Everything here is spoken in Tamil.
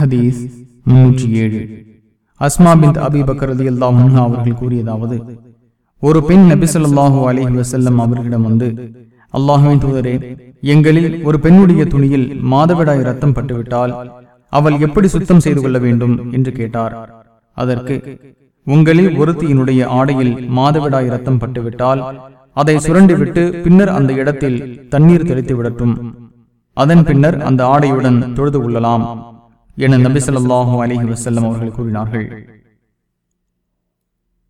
ஹதீஸ் முன்னூற்றி ஏழு. அஸ்மா பின் அபி பக்கர் அலி அல்லாஹ் அவர்கள் கூறியதாவது ஒரு பெண் நபிசல்லாஹூ அலிஹி வசல்லம் அவர்களிடம் வந்து அல்லாஹுவின் தூதரே எங்களில் ஒரு பெண்ணுடைய துணியில் மாதவிடாய் ரத்தம் பட்டுவிட்டால் அவள் எப்படி சுத்தம் செய்து கொள்ள வேண்டும்? என்று கேட்டார். அதற்கு உங்களில் ஒருத்தியினுடைய ஆடையில் மாதவிடாய் ரத்தம் பட்டுவிட்டால் அதை சுரண்டிவிட்டு பின்னர் அந்த இடத்தில் தண்ணீர் தெளித்து விடட்டும். அதன் பின்னர் அந்த ஆடையுடன் தொழுது கொள்ளலாம். என நபி ஸல்லல்லாஹு அலைஹி வசல்லம் அவர்கள் கூறினார்கள்.